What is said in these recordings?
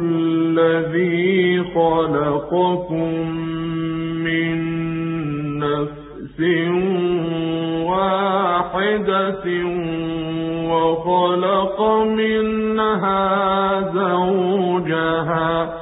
الذي خلقكم من نفس واحدة وخلق منها زوجها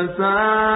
الذي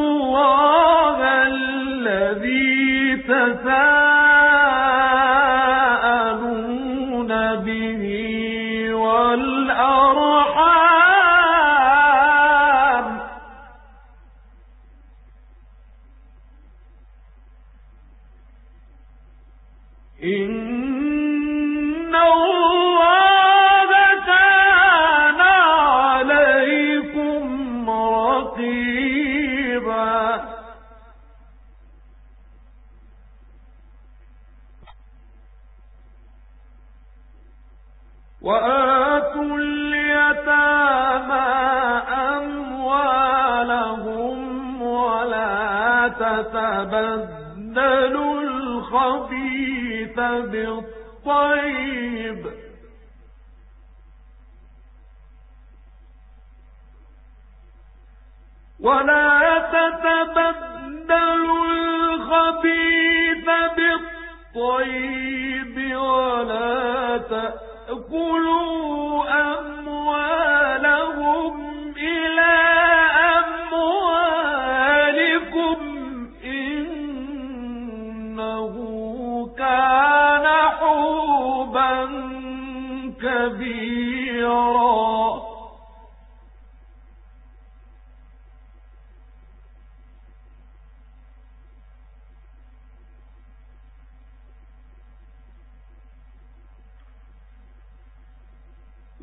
الذي بالطيب ولا تأكلوا أموالهم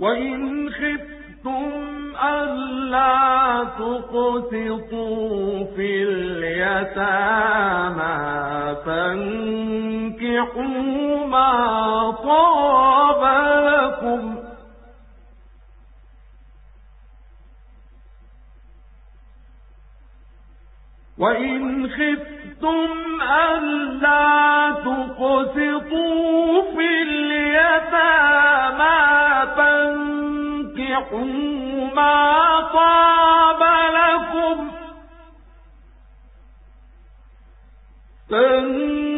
وإن خفتم ألا تقسطوا في اليتامى فانكحوا ما طاب لكم وإن خفتم ألا تقسطوا في اليتامى فانكحوا ما طاب لكم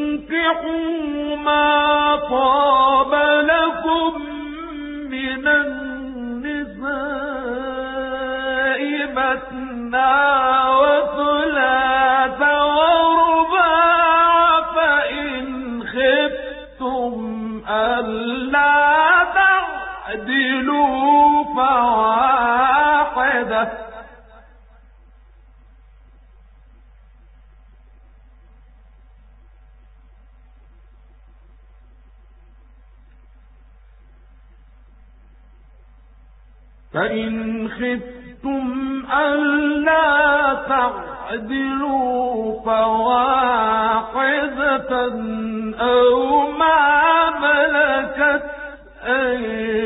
فانكحوا ما طاب لكم من النساء مثنى خفتم ألا تعدلوا فواحدة أو ما ملكت أيمانكم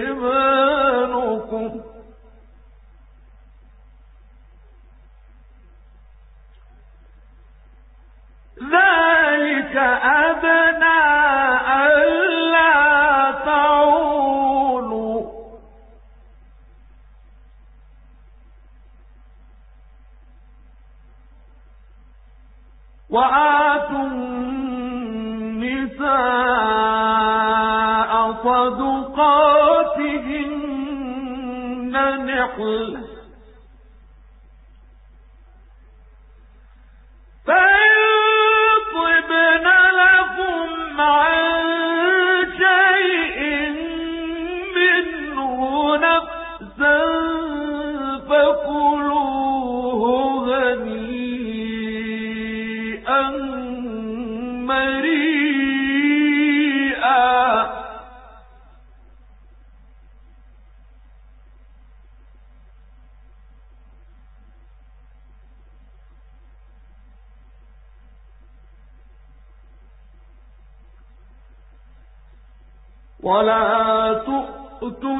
ولا تؤتوا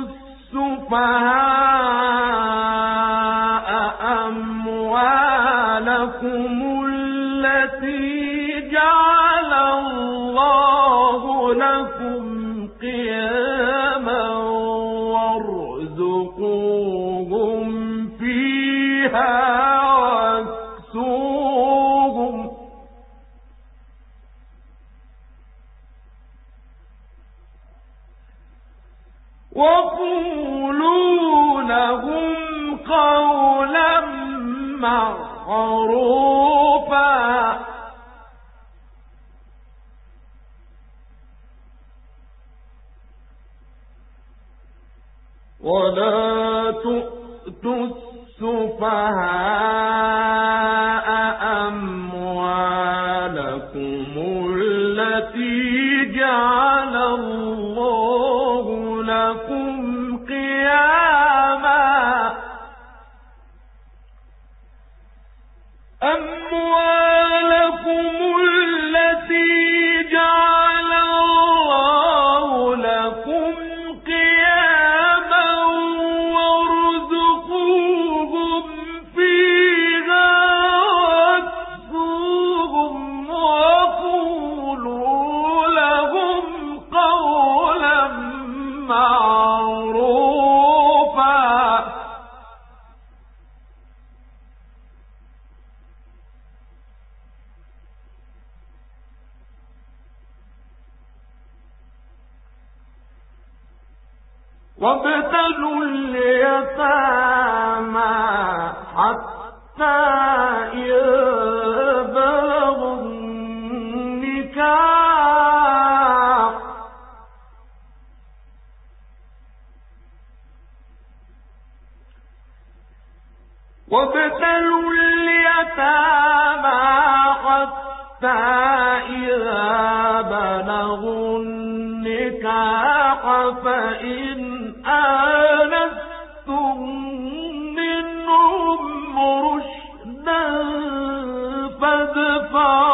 السفهاء أموالكم التي جعل معروفا. ولا تؤتوا السفهاء وابتلوا اليتامى حتى النكاح فإن آنستم منهم رشدا فادفعوا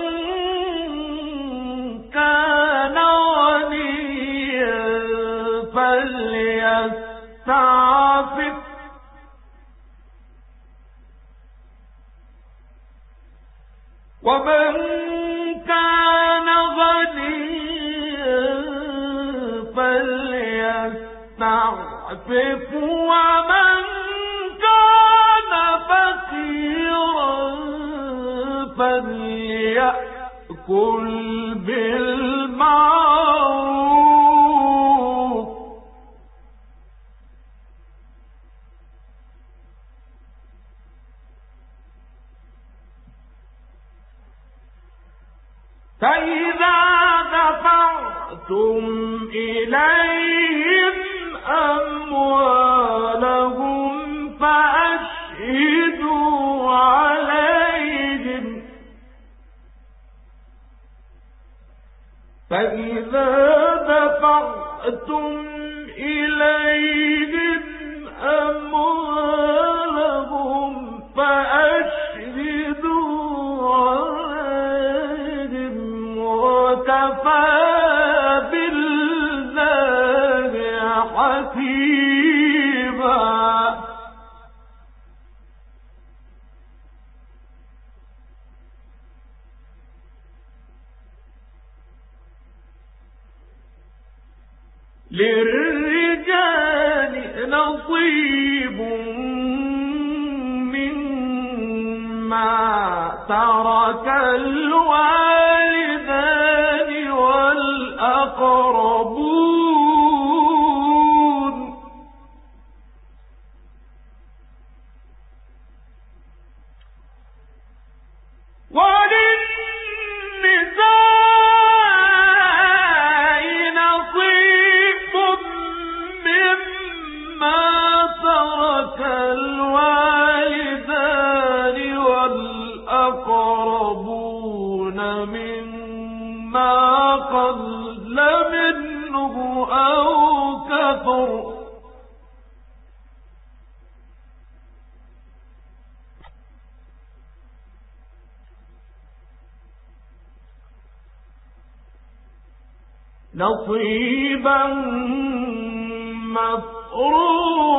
ومن كان غنيا فليستعفف ومن كان فقيرا فليأكل بالمعروف. دفعتم نصيبا مفروضا.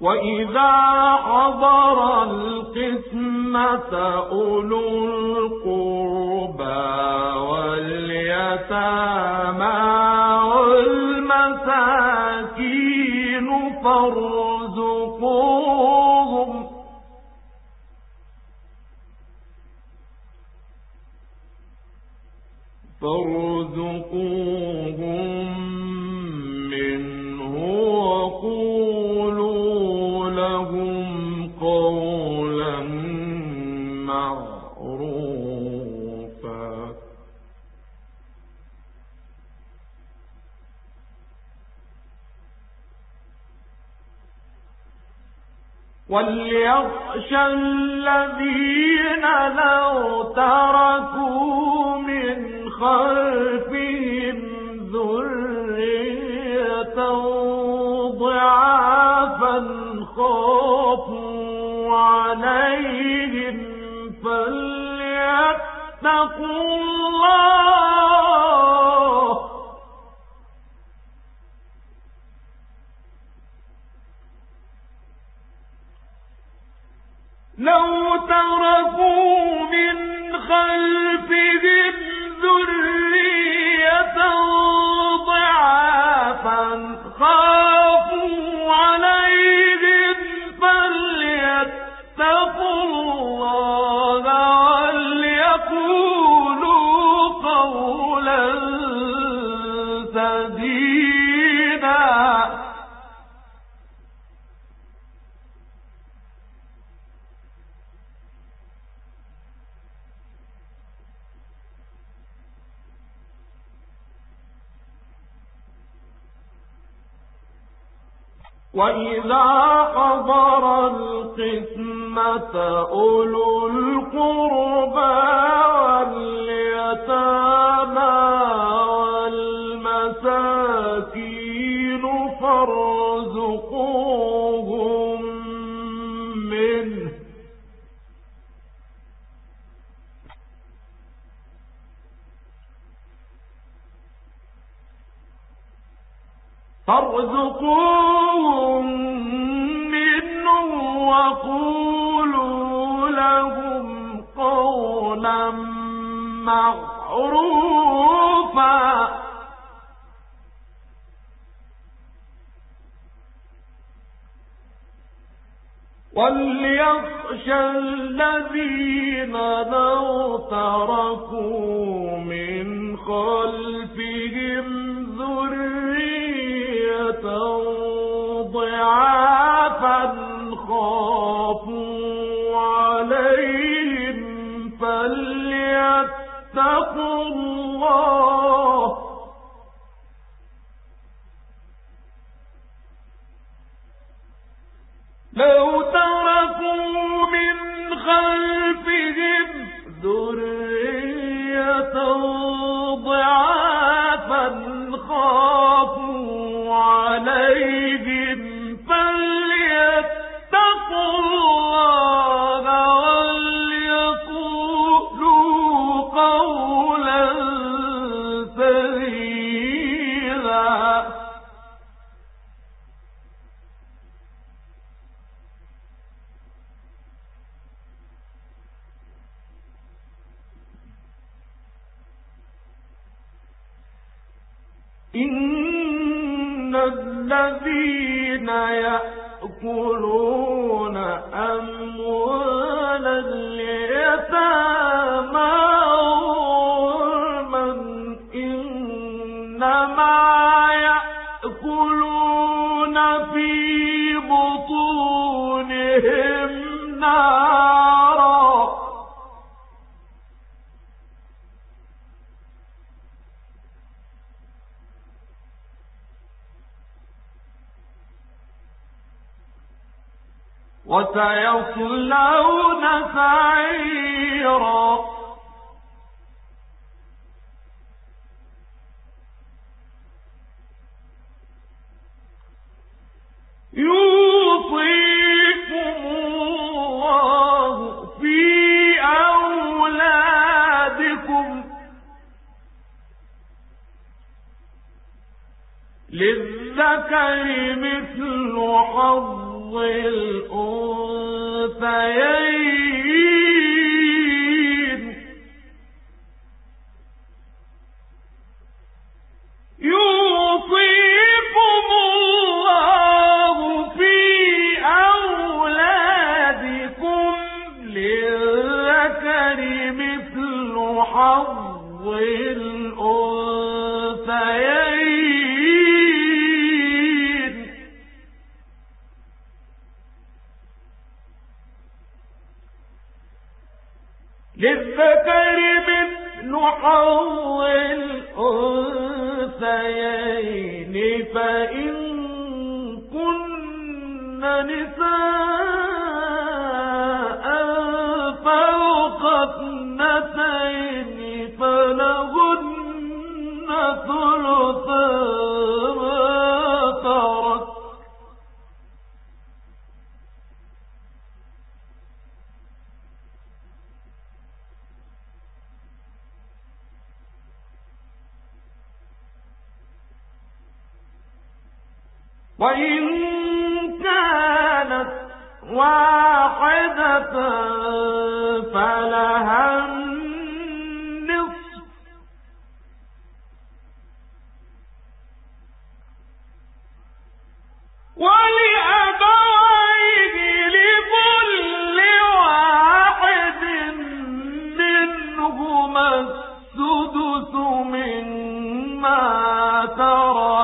وإذا حضر القسمة أولو القربى واليتامى والمساكين فارزقوهم فارزقوهم منه وقولوا لهم قولا معروفا. وليخشى الذين لو تركوا خلفهم ذرية ضعافا خافوا عليهم فليتقوا الله وإذا حضر القسمة أولو القربى واليتامى والمساكين فارزقوهم منه فارزقوهم معروفا. وليخشى الذين لو تركوا من خلفهم الله. لو إن الذين يأكلون أموال وسيصلون سعيرا. وإن كانت واحدة فلها النصف. ولأبويه لكل واحد منهما السدس مما ترك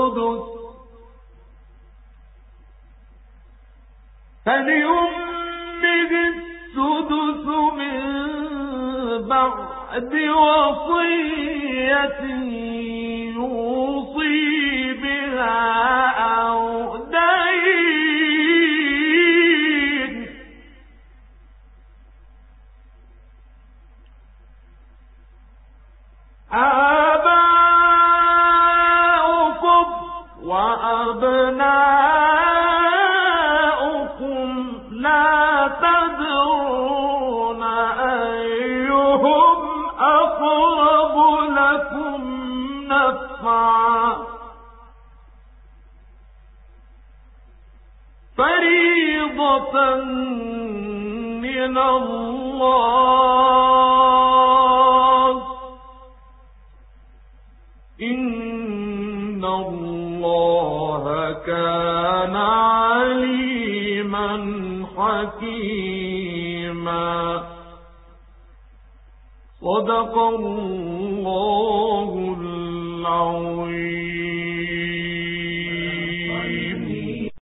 فليمه السدس من بعد وصية يوصي بها من الله. إن الله كان عليما حكيما. صدق الله العظيم